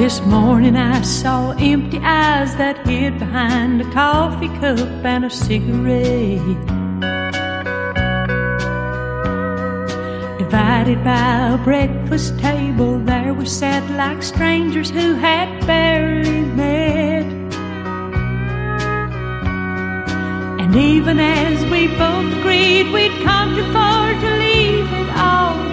This morning I saw empty eyes that hid behind a coffee cup and a cigarette. Divided by a breakfast table, there we sat like strangers who had barely met. And even as we both agreed we'd come too far to leave it all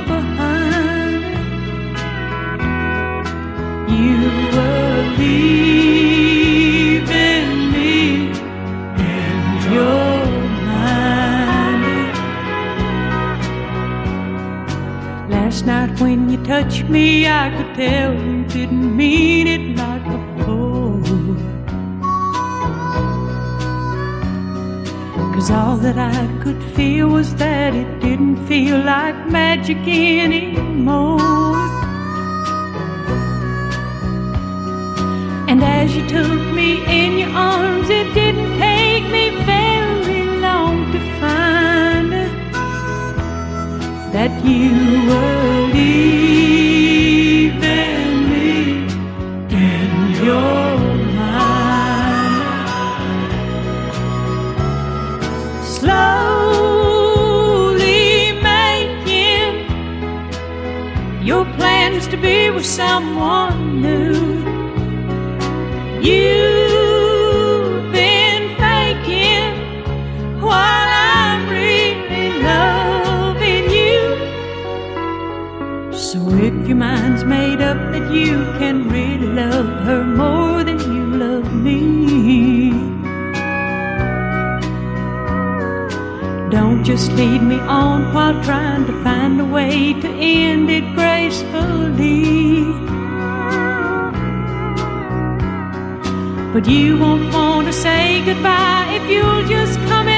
night when you touched me, I could tell you didn't mean it like before. Cause all that I could feel was that it didn't feel like magic anymore. And as you took me in your arms, it didn't take me very long to find that you were leaving me in your mind. Slowly making your plans to be with someone new. So if your mind's made up that you can really love her more than you love me, don't just lead me on while trying to find a way to end it gracefully. But you won't want to say goodbye if you'll just come and